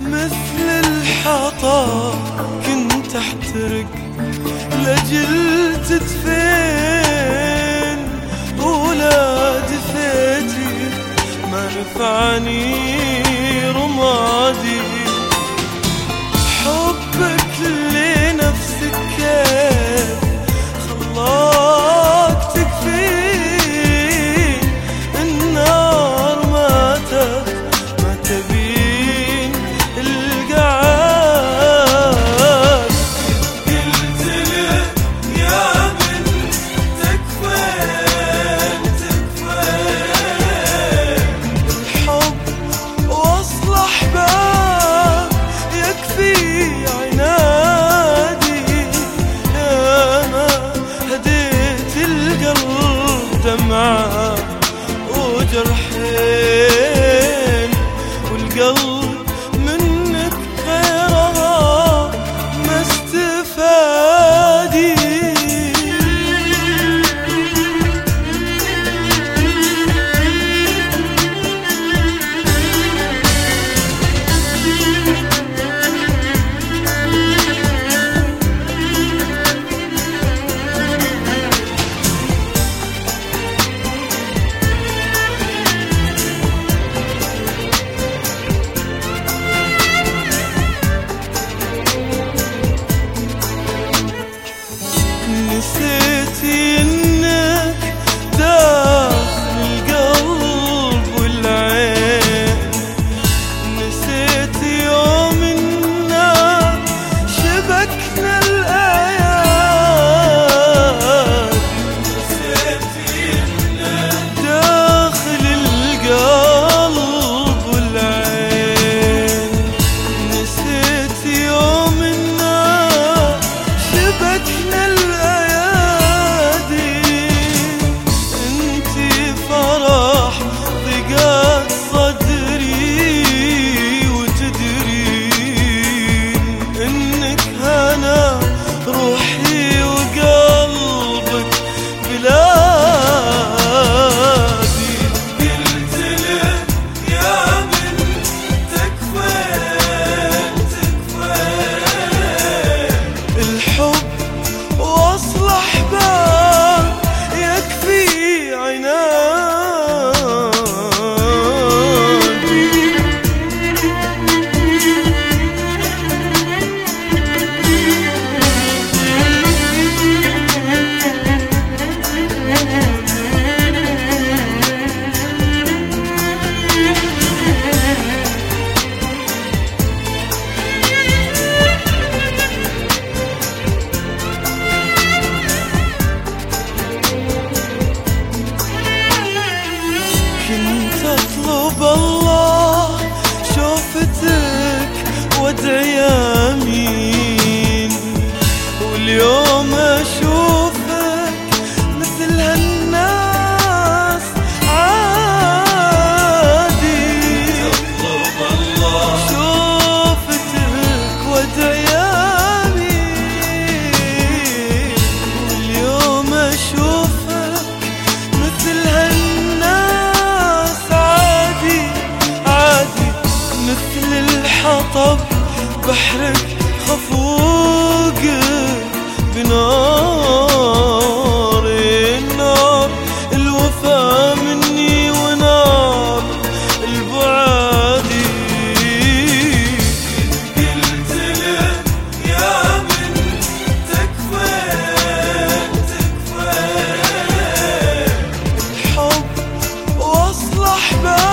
مثل الحطب كنت أحترق لجل تدفين طول دفيتي ما نفعني. na حطب بحرك خفوق بنار. النار الوفا مني ونار. البعاد. قلت له يا من تكفين تكفين الحب وأصلح بالي